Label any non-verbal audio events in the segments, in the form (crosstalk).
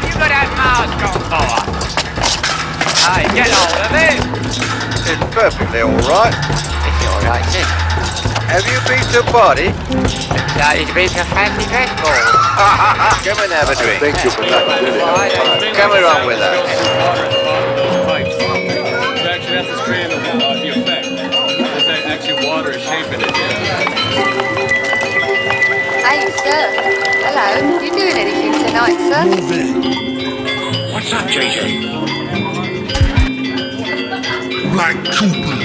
car's gone forward. Hey, get hold of it. It's perfectly all right. It's all right, then. Have you been to a party? Decided to be a fancy dress ball. (laughs) Come and have a drink. Thank you for that. Come along with us. Actually, that's what's creating the, the effect. Is that actually water is shaping it? Hey, sir. Hello. You doing anything tonight, sir? What's up, JJ? Black Cooper.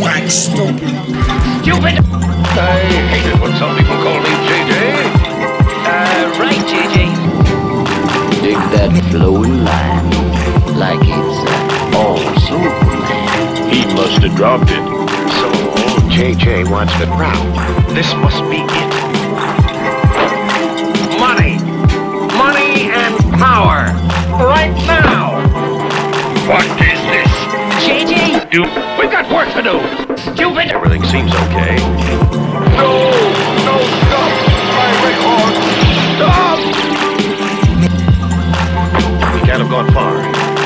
Wax stupid. Stupid! I hate it when some people call me JJ. Uh, right, JJ. Dig that flowing line like it's uh, all Superman. He must have dropped it. JJ wants the crown. This must be it. Money! Money and power! Right now! What is this? JJ? Do We've got work to do! Stupid! Everything seems okay. No! No, stop! My on! Stop! We can't have gone far.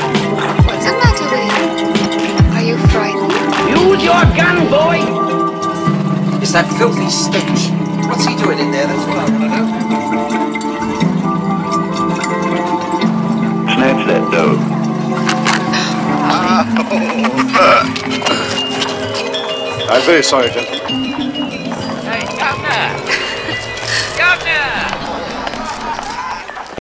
that filthy stench. What's he doing in there? That's what I want to know. Snatch that dough. I'm very sorry, gentlemen. Hey, come